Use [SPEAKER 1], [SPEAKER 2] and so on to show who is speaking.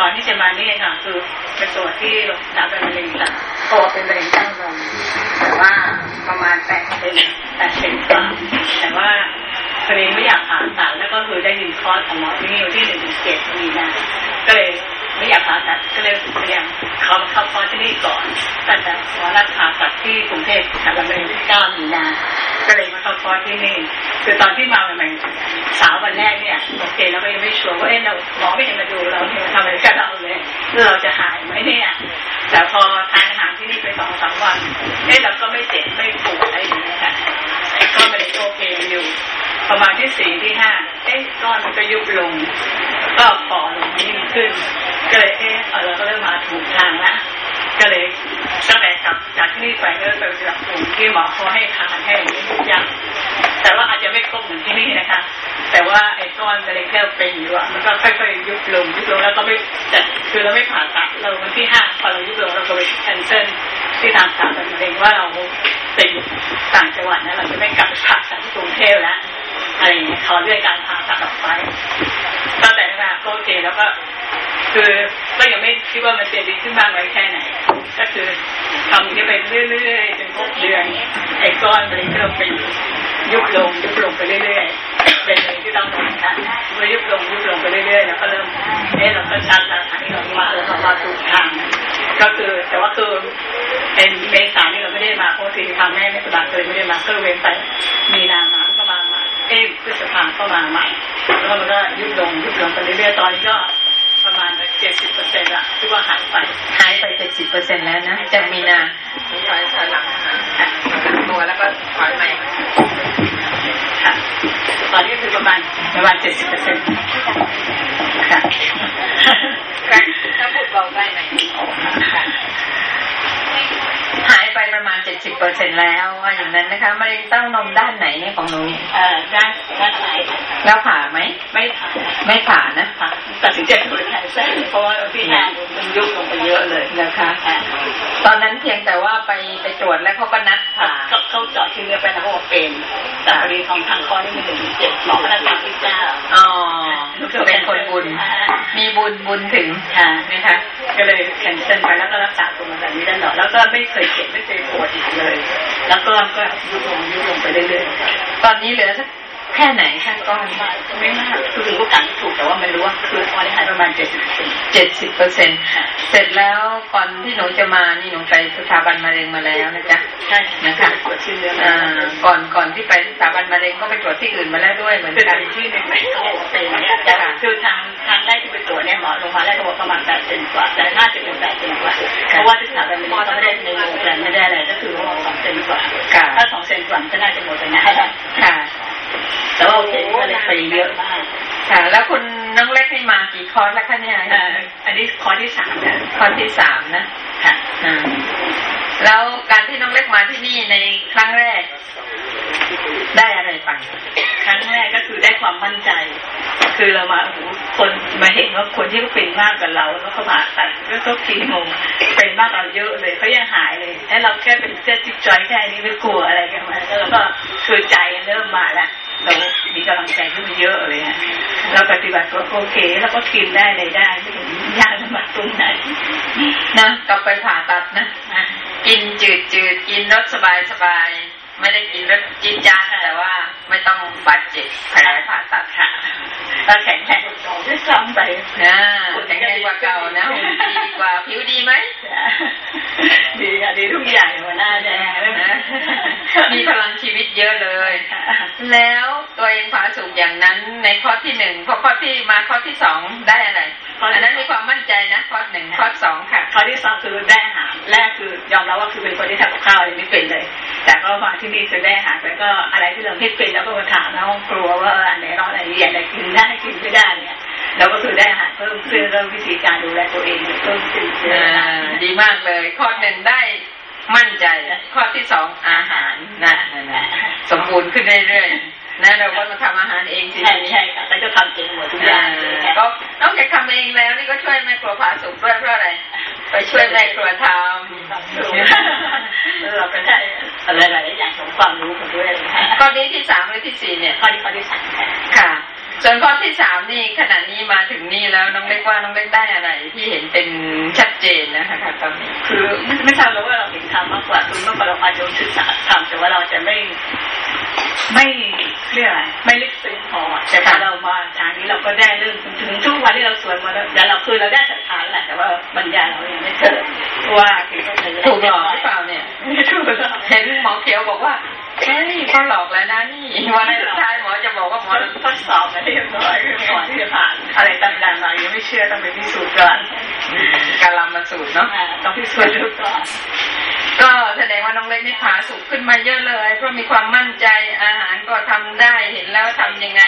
[SPEAKER 1] ก่อนที่จะมานี่ค่ะ คือไปตรวจที่โรงพยาบาลมะเร็งค่ะตัวเป็นมะเร็งเต้านมแต่ว่าประมาณแปดเป็นแปดเป็นกว่าแต่ว่าพอดีไม่อยากผ่าตัดแล้วก็คือได้ยินคอร์สของหมอที่นี่วันที่หนึ่งถึงเจ็ดมีนาก็เลยไม่อยากผ่าตัดก็เลยเตรียมเขาเข้าคอร์สที่นี่ก่อนแต่แต่หมอนัดผ่าตัดที่กรุงเทพทำมะเร็งที่เก้ามีนาก็เลยมาเข้าคอร์สที่นี่ คือตอนที่มาใหม่ๆสาววันแรกเนี่ยโอเคเราก็ยังไม่ชัวร์ว่าเอ๊ะเราหมอไม่เห็นมาดูเราเนี่ยทำอะไรกับเราเลยเราจะหายไหมเนี่ยแต่พอทานอาหารที่นี่ไปสองสามวันเอ๊ะเราก็ไม่เจ็บไม่ปวดอะไรอย่างเงี้ยค่ะไอ้ก้อนมันโอเคอยู่ ประมาณที่สี่ที่ห้าเอ๊ะก้อนมันก็ยุบลง ก็ฝ่อลงยิ่งขึ้น ก็เลยเอ๊ะเราก็เริ่มมาถูกทางละก็เลยตั้งแต่กลับจากที่นี่ไปก็ไปปฏิบัติกลุ่มที่หมอเขาให้ทานให้ทุกอย่าง ว่าอาจจะไม่ครบเหมือนที่นี่นะคะ แต่ว่าไอ้ก้อนมะเร็งที่เราเป็นอยู่อะมันก็ค่อยๆยุบลงยุบลงแล้วก็ไม่แต่คือเราไม่ผ่าตัดเราวันที่ห้าพอเรายุบลงเราก็ไปแคนเซิลที่ทางผ่าตัดมะเร็งว่าเราติดต่างจังหวัดนะเราจะไม่กลับไปผ่าตัดที่กรุงเทพแล้วอะไรอย่างเงี้ยขอเลื่อนการผ่าตัดออกไปตั้งแต่นั้นมาก็โอเคแล้วก็คือก็ยังไม่คิดว่ามันจะดีขึ้นมากน้แค่ไหน ก็คือทำนี้ไปเรื่อยๆจนครบเดือนไอ้ก้อนมะเร็งที่เราเป็น ยุบลงยุบลงไปเรื่อยๆเป็นเลยที่ต้องนอนค่ะเมื่อยุบลงยุบลงไปเรื่อยๆแล้วก็เริ่มเอ๊ะเราก็ชัดแล้วอันนี้เรามาเรามาถูกทางก็คือแต่ว่าคือเป็นเมษานี่เราไม่ได้มาเพราะที่ทำแม่ไม่สบายเลยไม่ได้มาก็เว้นไปมีนามาก็มามาเอ๊ะพฤษภาก็มาใหม่แล้วมันก็ยุบลงยุบลงไปเรื่อยๆตอนนี้ก็ประมาณเจ็ดสิบเปอร์เซ็นต์ละที่ว่าหายไป
[SPEAKER 2] หายไปเจ็ดสิบเปอร์เซ็นแล้วนะจากมีนา
[SPEAKER 3] ถอยถอยหลังมาหลังตัวแล้วก็ถอยใหม่
[SPEAKER 1] ค่ะ ตอนนี้คือประมาณประมาณเจ็ดสิบเปอร์เซ็นต์ค่ะ
[SPEAKER 3] ถ้าพูดเบาได้ไหน
[SPEAKER 2] หายไปประมาณเจ็ดสิบเปอร์เซ็นแล้วว่าอย่างนั้นนะคะมะเร็งเต้านมด้านไหนเนี่ยของหนู
[SPEAKER 1] เอ่อด้านด้านไหน
[SPEAKER 2] แล้วผ่าไหม
[SPEAKER 1] ไม่ผ่าน
[SPEAKER 2] ไม่ผ่านะ
[SPEAKER 1] ค่ะตัดสินใจเปิดแผลเส้นเพราะว่าที่หน้ามันยุบลงไปเยอะเลย
[SPEAKER 2] นะคะ
[SPEAKER 1] ค่ะ
[SPEAKER 2] ตอนนั้นเพียงแต่ว่าไปไปตรวจแล้วเขาก็นัดผ่า
[SPEAKER 1] เขาเขาเจาะชิ้นเนื้อไปแล้วเขาบอกเป็นแต่พอดีของทางคอนี่มันถึงเจ็บหมอพนักงานที่เจ้า
[SPEAKER 2] อ๋อเป็นคนบุญ มีบุญบุญถึง
[SPEAKER 1] ค่ะ
[SPEAKER 2] นะคะ
[SPEAKER 1] ก็เลยแคนเซิลไปแล้วก็รักษาตัวมาแบบนี้ได้หรอดแล้วก็ไม่เคยเจ็บไม่เคยปวดอีกเลย แล้วก็ก็ยุบลงยุบลงไปเรื่อยๆ
[SPEAKER 2] ตอนนี้เหลือสักแค่ไหนคะก้อน
[SPEAKER 1] ไม่มากคือถึงก็การถูกแต่ว่ามันรู้ว่าคือพอได้หายประมาณเจ็ดสิบเปอร์เซ็นต์
[SPEAKER 2] เจ็ดสิบเปอร์เซ็นเสร็จแล้วก่อนที่หนูจะมานี่หนูไปสถาบันมะเร็งมาแล้วนะจ๊ะ
[SPEAKER 1] ใช่นะคะตรวจชิ้นเนื้อ
[SPEAKER 2] อ่าก่อนก่อนที่ไปสถาบันมะเร็งก็ไปตรวจที่อื่นมาแล้วด้วยเหมือน
[SPEAKER 1] คือ
[SPEAKER 2] กัน
[SPEAKER 1] อีกที่หนึ่งไม่เขาบอกเป็นเนี่ยแต่คือทางทางแรกที่ไปตรวจเนี่ยหมอโรงพยาบาลแรกเขาบอกประมาณแปดเซนกว่าแต่น่าจะเป็นแปดเซนกว่าเพราะว่าที่สถาบันมะเร็งเขาไม่ได้ในโรงพยาบาลไม่ได้อะไรก็คือว่าสองเซนกว่า
[SPEAKER 2] ค่ะ
[SPEAKER 1] ถ้าสองเซนกว่าก็น่าจะหมดไปนะ
[SPEAKER 2] ค่ะ
[SPEAKER 1] แต่ว่าโอเคก็เลยไปเยอะมาก
[SPEAKER 2] ค่ะ แล้วคุณน้องเล็กนี่มากี่คอร์สแล้วคะเนี่ย
[SPEAKER 1] เอ่ออันนี้คอร์สที่สามนะ
[SPEAKER 2] คอร์สที่สามนะ
[SPEAKER 1] ค่ะ
[SPEAKER 2] อ่า แล้วการที่น้องเล็กมาที่นี่ในครั้งแรก ได้อะไรไป
[SPEAKER 1] ครั้งแรกก็คือได้ความมั่นใจ คือเรามาโอ้โหคนมาเห็นว่าคนที่เขาเป็นมากกว่าเราแล้วเขาผ่าตัดก็ก็คีโมเป็นมากกว่าเราเยอะเลยเขายังหายเลยแค่เราแค่เป็นแค่จิ๊บจอยแค่นี้ไม่กลัวอะไรกันมาแล้วเราก็คือใจเริ่มมาแล้วเรามีกำลังใจขึ้นมาเยอะเลยฮะเราปฏิบัติก็โอเค แล้วก็กินได้เลยได้ไม่เห็นยากลำบากตรงไหน
[SPEAKER 2] นะกลับไปผ่าตัดนะ
[SPEAKER 1] อะ
[SPEAKER 2] กินจืดจืดกินรสสบายสบายไม่ได้กินรสจีดจานแต่ว่า ไม่ต้องบาดเจ็บภายในผ่าตัดค่ะ
[SPEAKER 1] เราแข็งแรงกว่าด้วยซ้ำไป
[SPEAKER 2] นะแข็งแรงกว่าเก่านะหุ่นดีกว่าผิวดีไหม
[SPEAKER 1] ดีค่ะดีทุกอย่างหัวหน้าแดงนะ
[SPEAKER 2] นะมีพลังชีวิตเยอะเลย แล้วตัวเองผาสุกอย่างนั้นในข้อที่หนึ่งพอข้อที่มาข้อที่สองได้อะไรอันนั้นมีความมั่นใจนะข้อหนึ่งข้อสองค่ะ
[SPEAKER 1] ข้อที่สองคือได้อาหาร แรกคือยอมรับว่าคือเป็นคนที่ทำกับข้าวอะไรไม่เป็นเลย แต่ก็มาที่นี่คือได้อาหารแล้วก็อะไรที่เราไม่เป็นแล้วก็มาถามแล้วกลัวว่าอันไหนร้อนอันไหนเย็นอะไรกินได้กินไม่ได้เนี่ยเราก็คือได้อาหารเพิ่มขึ้นเริ่มวิธีการดูแลตัวเองเพิ่มขึ้นเยอะ
[SPEAKER 2] อ่า
[SPEAKER 1] นะ
[SPEAKER 2] ดีมากเลย ข้อหนึ่งได้มั่นใจข้อที่สองอาหารนะนั่นแหละสมบูรณ์ขึ้นเรื่อยๆนะเราก็มาทำอาหารเองสิ
[SPEAKER 1] ใช่ใช่ค่ะแต่จะทำเองหมดทุกอย่างเลย
[SPEAKER 2] ก็นอกจากทำเองแล้วนี่ก็ช่วยแม่ครัวผาสุกด้วยเพราะอะไร ไปช่วยแม่ครัวท
[SPEAKER 1] แล้วเราก็ได้อะไรหลายๆอย่างของความรู้ของด้วยอะไรอย่างเงี้ยำ
[SPEAKER 2] ข้อนี้ที่สามหรือที่สี่เนี่ย
[SPEAKER 1] ข้อที่ข้อที่สามค่ะ
[SPEAKER 2] ค่ะส่วนข้อที่สามนี่ขณะนี้มาถึงนี่แล้วน้องเล็กว่าน้องเล็กได้อะไรที่เห็นเป็นชัดเจนนะคะตอนนี้
[SPEAKER 1] คือไม่ไม่ทราบแล้วว่าเราเห็นธรรมมากกว่าคือเมื่อก่อนเราอาจจะศึกษาธรรมแต่ว่าเราจะไม่ไม่เรียกอะไรไม่ลึกซึ้งพอแต่พอเรามาทางนี้เราก็ได้เริ่มถึงทุกวันที่เราสวดมาแล้วแต่เราคือเราได้ศรัทธาแหละแต่ว่าปัญญาเรายังไม่เกิดเพราะว่าคือต้องใช้เวลา
[SPEAKER 2] ถูกหลอกหรือเปล่าเนี่ย
[SPEAKER 1] ไม่ถูกหรอก
[SPEAKER 2] เห็นหมอเขียวบอกว่าเฮ้ยเขาหลอกแล้วนะนี่วันสุดท้ายหมอจะบอกว่าหมอ
[SPEAKER 1] ทดสอบมาเรียบร้อยคือก่อนที่จะผ่านอะไรต่างๆมายังไม่เชื่อต้องไปพิสูจน์ก่อน
[SPEAKER 2] การลำมาสูตรเนาะ
[SPEAKER 1] อ่าต้องพิสูจน์ดูก่อน
[SPEAKER 2] ก็แสดงว่าน้องเล็กนี่ผาสุกขึ้นมาเยอะเลยเพราะมีความมั่นใจอาหารก็ทำได้เห็นแล้วทำยังไง